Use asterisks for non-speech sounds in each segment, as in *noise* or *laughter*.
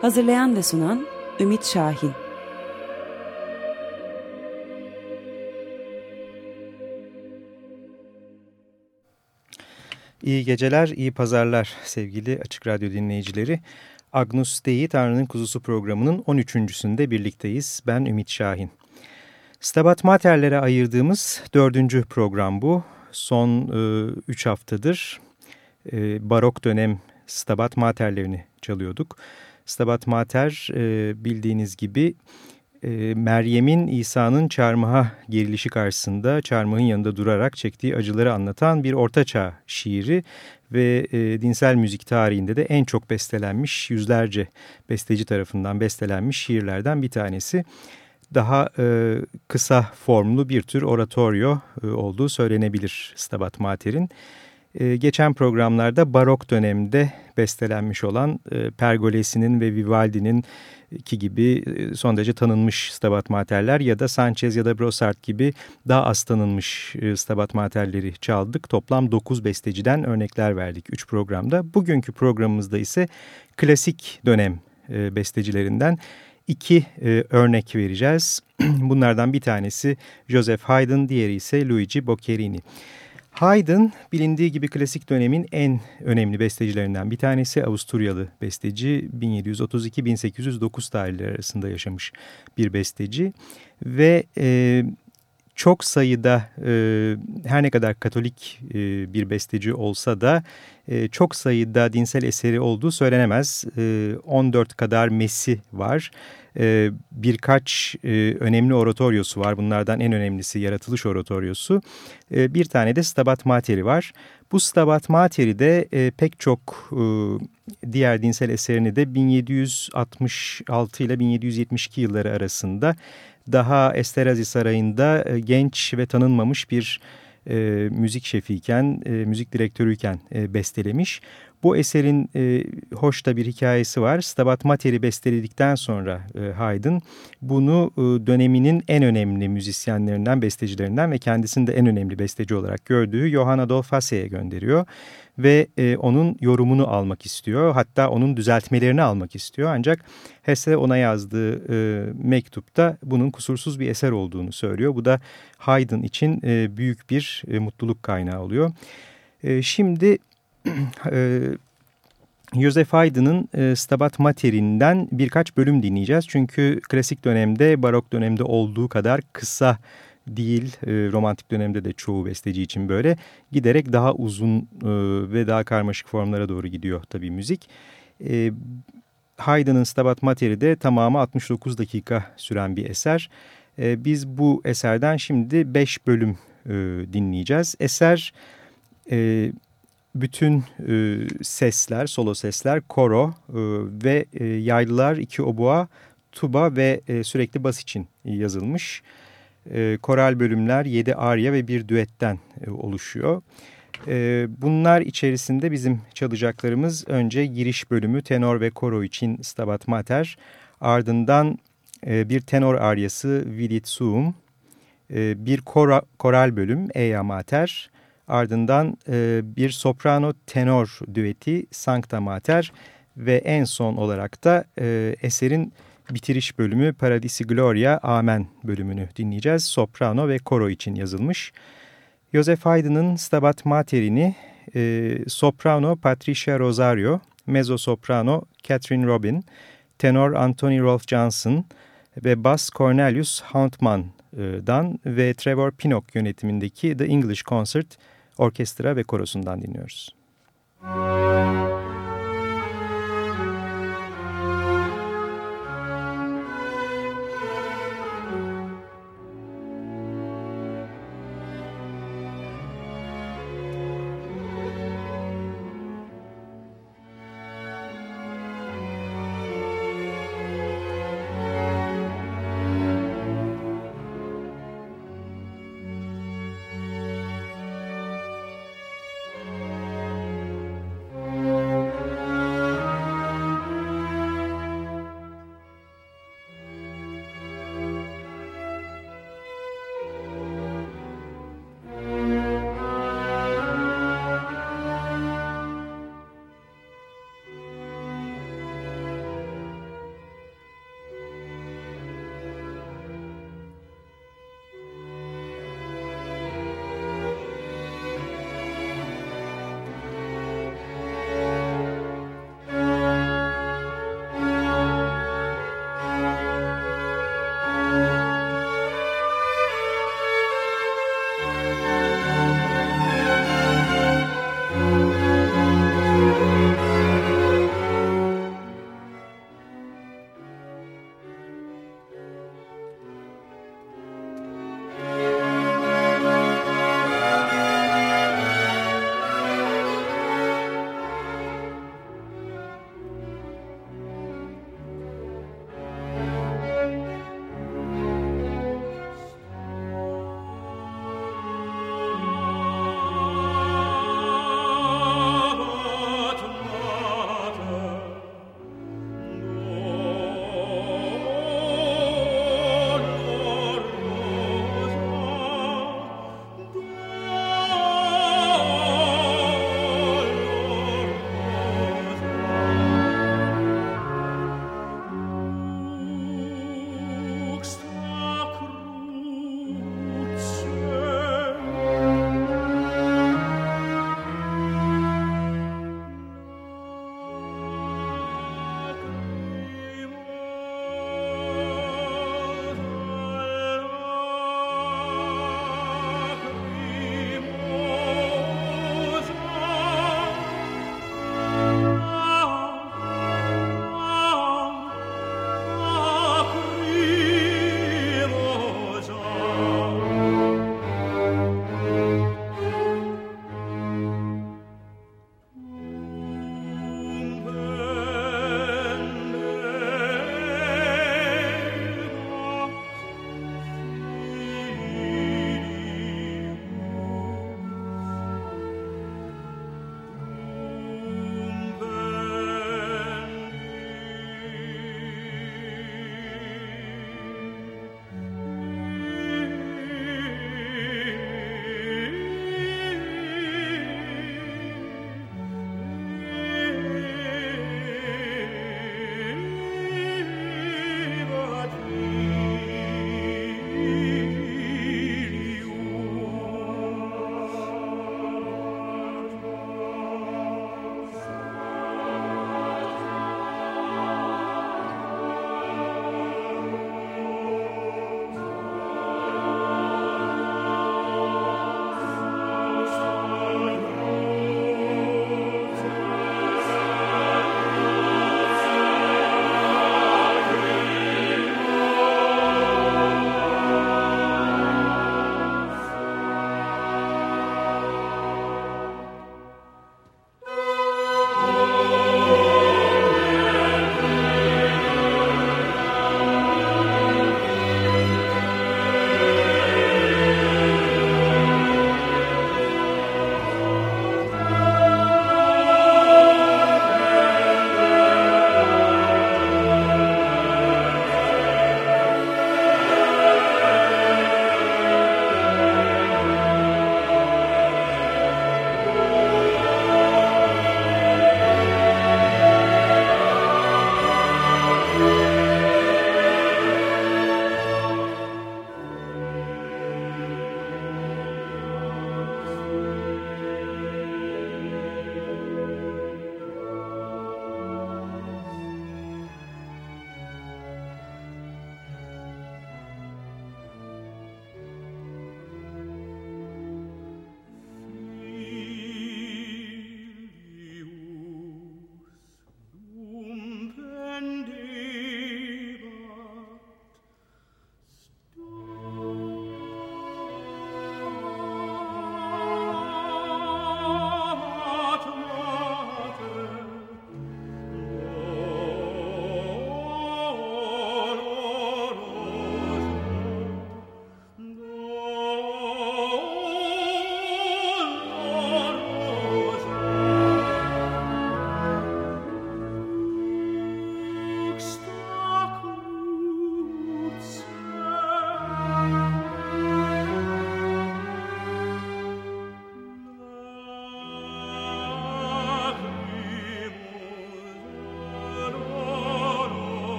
Hazırlayan ve sunan Ümit Şahin İyi geceler, iyi pazarlar sevgili Açık Radyo dinleyicileri. Agnus Dei Tanrı'nın Kuzusu programının 13.sünde birlikteyiz. Ben Ümit Şahin. Stabat Mater'lere ayırdığımız dördüncü program bu. Son 3 e, haftadır e, barok dönem Stabat Mater'lerini çalıyorduk. Stabat Mater e, bildiğiniz gibi e, Meryem'in İsa'nın çarmıha gerilişi karşısında çarmıhın yanında durarak çektiği acıları anlatan bir ortaçağ şiiri ve e, dinsel müzik tarihinde de en çok bestelenmiş yüzlerce besteci tarafından bestelenmiş şiirlerden bir tanesi. Daha e, kısa formlu bir tür oratorio e, olduğu söylenebilir Stabat Mater'in. Ee, geçen programlarda barok dönemde bestelenmiş olan e, Pergolesi'nin ve Vivaldi'nin ki gibi e, son derece tanınmış Stabat Mater'ler ya da Sanchez ya da Brossard gibi daha az tanınmış e, Stabat Mater'leri çaldık. Toplam 9 besteciden örnekler verdik 3 programda. Bugünkü programımızda ise klasik dönem bestecilerinden iki örnek vereceğiz. *clears throat* Bunlardan bir tanesi Joseph Haydn, diğeri ise Luigi Boccherini. Haydn bilindiği gibi klasik dönemin en önemli bestecilerinden bir tanesi Avusturyalı besteci 1732-1809 tarihleri arasında yaşamış bir besteci ve e, çok sayıda e, her ne kadar Katolik e, bir besteci olsa da e, çok sayıda dinsel eseri olduğu söylenemez. E, 14 kadar mesi var. Birkaç e, önemli oratoryosu var. Bunlardan en önemlisi yaratılış oratoryosu. E, bir tane de Stabat Mater'i var. Bu Stabat Mater'i de e, pek çok e, diğer dinsel eserini de 1766 ile 1772 yılları arasında daha Esterhazy Sarayı'nda e, genç ve tanınmamış bir e, müzik şefiyken, e, müzik direktörüyken e, bestelemiş. Bu eserin e, hoş da bir hikayesi var. Stabat Mater'i besteledikten sonra e, Haydn bunu e, döneminin en önemli müzisyenlerinden, bestecilerinden ve kendisini de en önemli besteci olarak gördüğü Johann Adolf Hasse'ye gönderiyor. Ve e, onun yorumunu almak istiyor. Hatta onun düzeltmelerini almak istiyor. Ancak Hesse ona yazdığı e, mektupta bunun kusursuz bir eser olduğunu söylüyor. Bu da Haydn için e, büyük bir e, mutluluk kaynağı oluyor. E, şimdi e, Joseph Haydn'ın Stabat Mater'inden birkaç bölüm dinleyeceğiz. Çünkü klasik dönemde, barok dönemde olduğu kadar kısa değil, romantik dönemde de çoğu besteci için böyle. Giderek daha uzun ve daha karmaşık formlara doğru gidiyor tabii müzik. E, Haydn'ın Stabat Mater'i de tamamı 69 dakika süren bir eser. Biz bu eserden şimdi 5 bölüm dinleyeceğiz. Eser... bütün e, sesler, solo sesler, koro e, ve e, yaylılar, iki obua, tuba ve e, sürekli bas için yazılmış. E, koral bölümler yedi arya ve bir düetten e, oluşuyor. E, bunlar içerisinde bizim çalacaklarımız önce giriş bölümü tenor ve koro için Stabat Mater, ardından e, bir tenor aryası Vidit Suum, e, bir kora, koral bölüm Eya Mater, Ardından e, bir soprano tenor düeti Sancta Mater ve en son olarak da e, eserin bitiriş bölümü Paradisi Gloria Amen bölümünü dinleyeceğiz. Soprano ve koro için yazılmış. Joseph Haydn'ın Stabat Mater'ini e, soprano Patricia Rosario, mezzo soprano Catherine Robin, tenor Anthony Rolf Johnson ve bas Cornelius Hauntman'dan ve Trevor Pinnock yönetimindeki The English Concert orkestra ve korosundan dinliyoruz. Müzik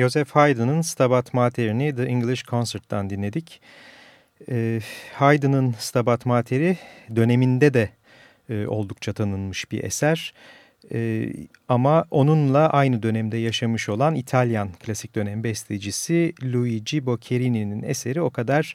Joseph Haydn'ın Stabat Mater'ini The English Concert'tan dinledik. E, Haydn'ın Stabat Mater'i döneminde de e, oldukça tanınmış bir eser. E, ama onunla aynı dönemde yaşamış olan İtalyan klasik dönem bestecisi Luigi Boccherini'nin eseri o kadar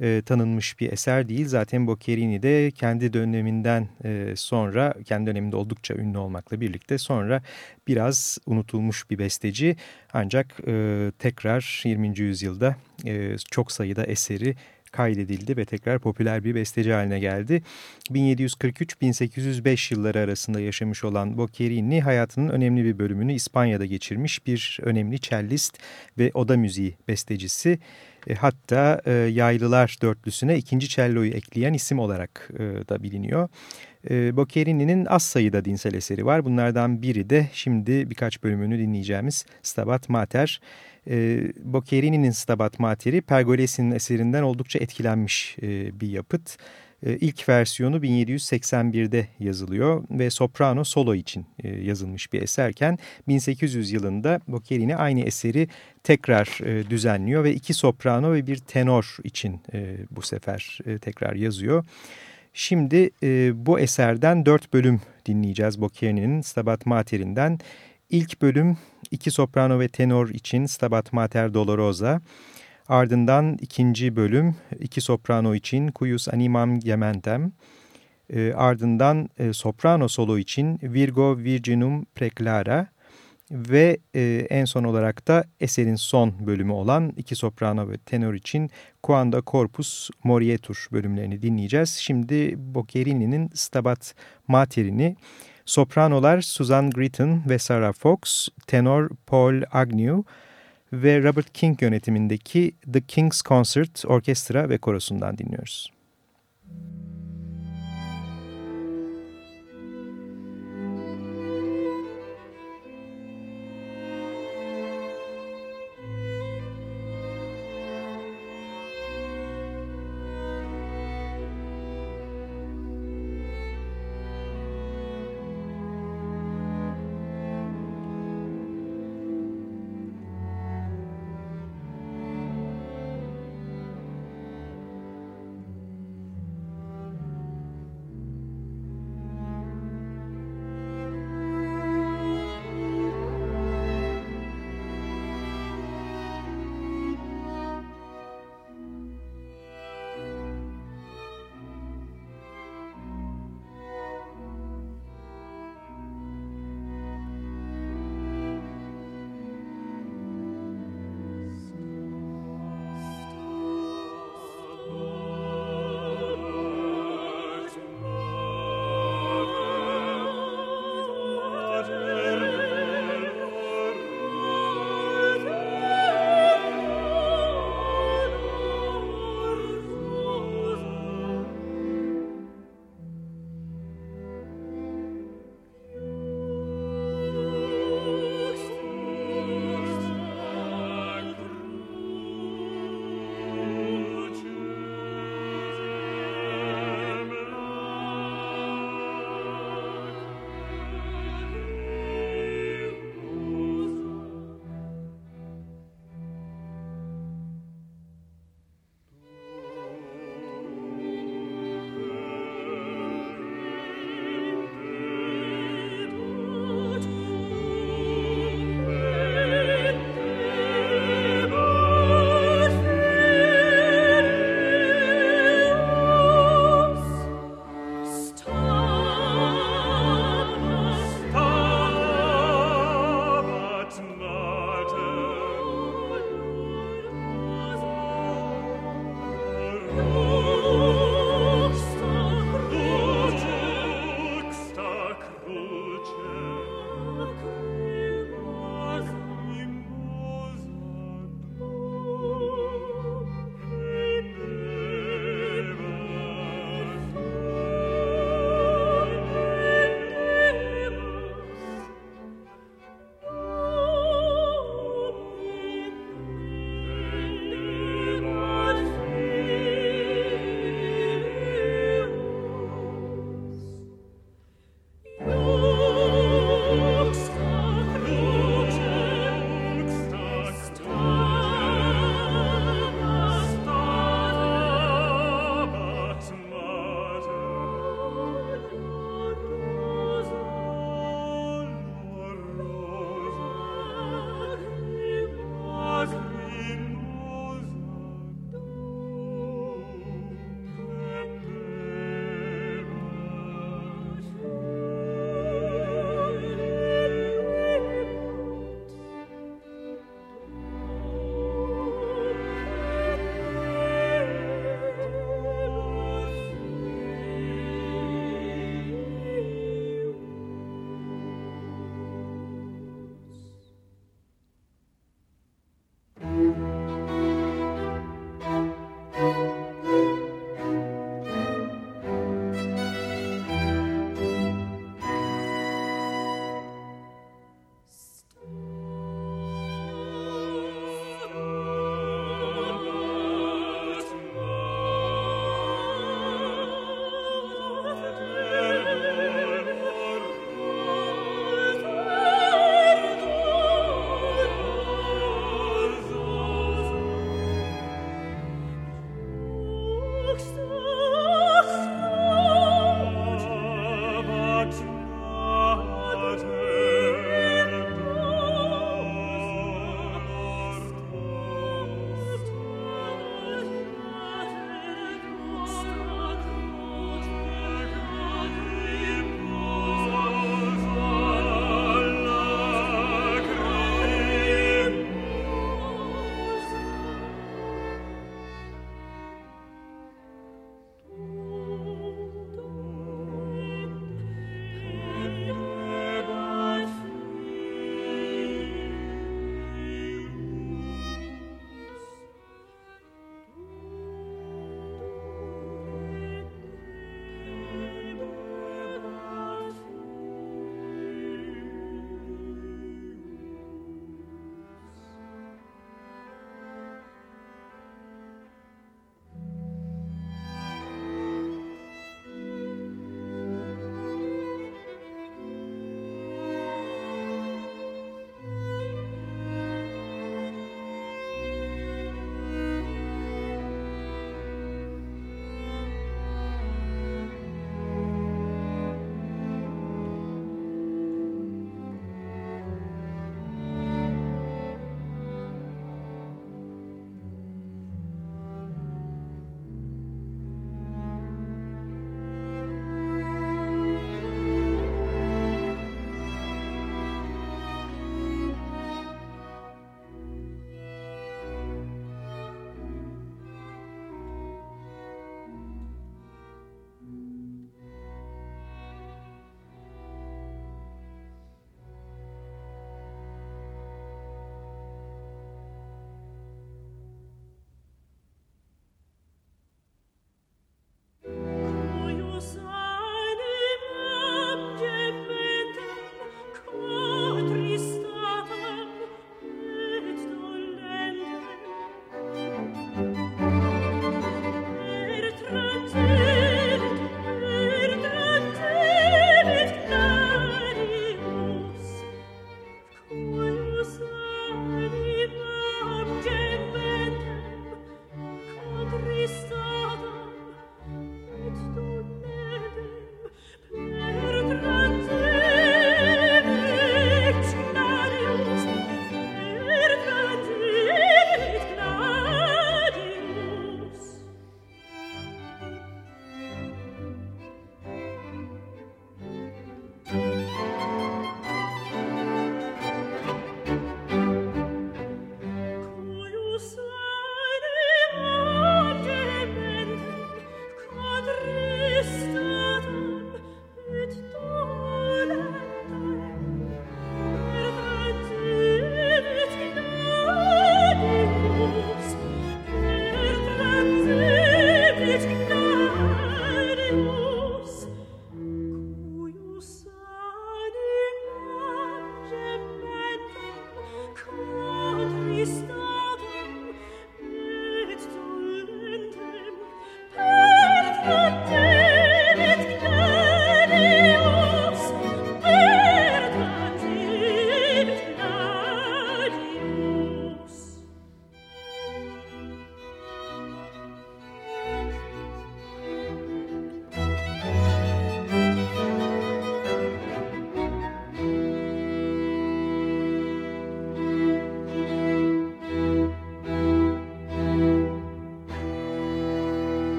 e, tanınmış bir eser değil. Zaten Boccherini de kendi döneminden e, sonra, kendi döneminde oldukça ünlü olmakla birlikte sonra biraz unutulmuş bir besteci. Ancak e, tekrar 20. yüzyılda e, çok sayıda eseri kaydedildi ve tekrar popüler bir besteci haline geldi. 1743-1805 yılları arasında yaşamış olan Boccherini hayatının önemli bir bölümünü İspanya'da geçirmiş bir önemli cellist ve oda müziği bestecisi. E, hatta e, Yaylılar dörtlüsüne ikinci celloyu ekleyen isim olarak e, da biliniyor. E, Boccherini'nin az sayıda dinsel eseri var. Bunlardan biri de şimdi birkaç bölümünü dinleyeceğimiz Stabat Mater. E, Boccherini'nin Stabat Mater'i Pergolesi'nin eserinden oldukça etkilenmiş e, bir yapıt. E, ilk versiyonu 1781'de yazılıyor ve soprano solo için e, yazılmış bir eserken 1800 yılında Boccherini aynı eseri tekrar e, düzenliyor ve iki soprano ve bir tenor için e, bu sefer tekrar yazıyor. Şimdi bu eserden dört bölüm dinleyeceğiz Boccherini'nin Stabat Mater'inden. İlk bölüm iki soprano ve tenor için Stabat Mater Dolorosa. Ardından ikinci bölüm iki soprano için Cuyus Animam Gementem. E, ardından e, soprano solo için Virgo Virginum Preclara. Ve e, en son olarak da eserin son bölümü olan iki soprano ve tenor için Quanda Corpus Morietur bölümlerini dinleyeceğiz. Şimdi Boccherini'nin Stabat Mater'ini Sopranolar Susan Gritton ve Sarah Fox, tenor Paul Agnew ve Robert King yönetimindeki The King's Concert Orkestra ve Korosu'ndan dinliyoruz.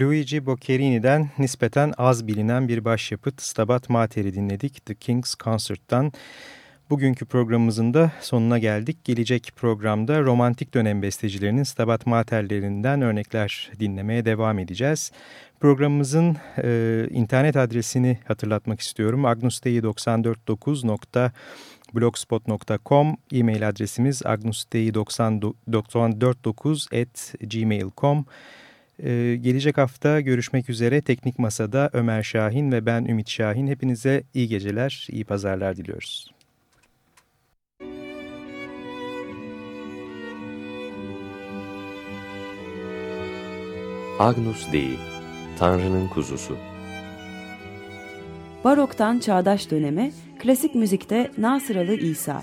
Luigi Boccherini'den nispeten az bilinen bir başyapıt Stabat Mater'i dinledik The King's Concert'tan. Bugünkü programımızın da sonuna geldik. Gelecek programda romantik dönem bestecilerinin Stabat Mater'lerinden örnekler dinlemeye devam edeceğiz. Programımızın e, internet adresini hatırlatmak istiyorum. agnusdei949.blogspot.com e-mail adresimiz agnusdei949.gmail.com ee, gelecek hafta görüşmek üzere Teknik Masa'da Ömer Şahin ve ben Ümit Şahin. Hepinize iyi geceler, iyi pazarlar diliyoruz. Agnus Dei, Tanrı'nın kuzusu. Baroktan çağdaş döneme, klasik müzikte Nasıralı İsa.